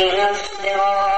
اهدنا الصراط